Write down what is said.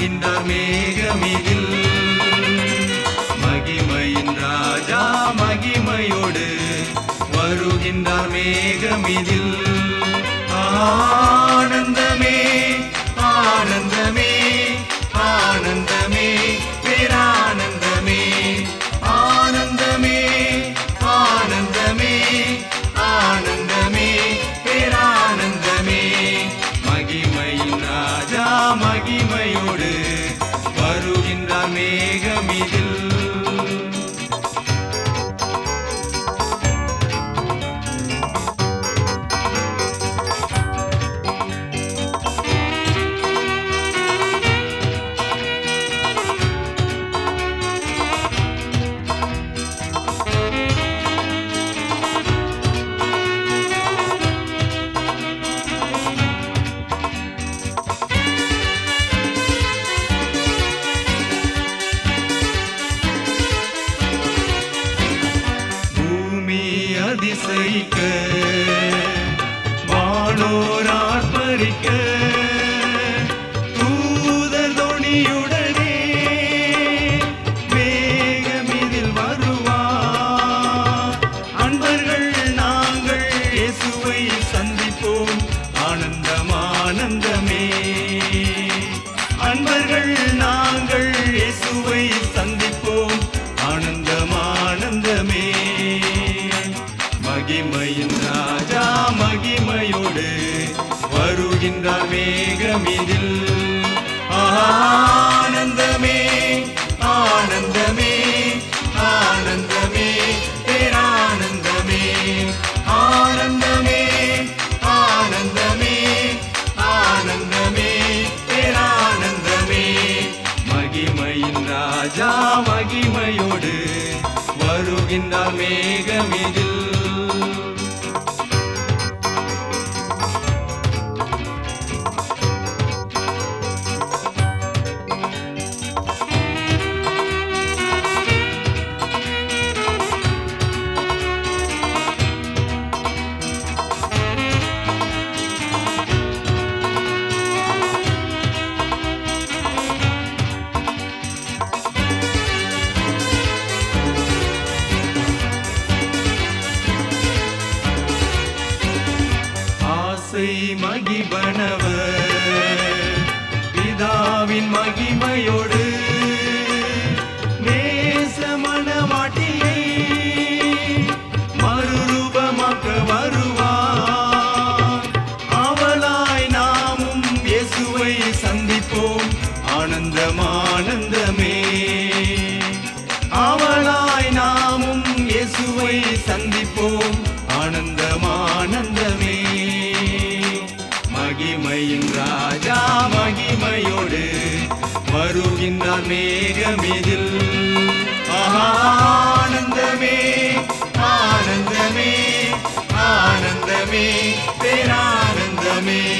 வருகின்றார் மேகமிதில். மகிமையின் ராஜா மகிமையோடு வருகின்றார் மேகமிதில். ஆ இசைக்க வானோர் பறிக்க மகிமையின் ராஜா மகிமையோடு வருகின்றார் மேகமிதில் ஆனந்தமே ஆனந்தமே ஆனந்தமே பேரானந்தமே ஆனந்தமே ஆனந்தமே ஆனந்தமே பேரானந்தமே. மகிமையின் ராஜா மகிமையோடு வருகின்றார் மேகமிதில் ஆசை மகிபனவர். பிதாவின் மகிமையோடு me.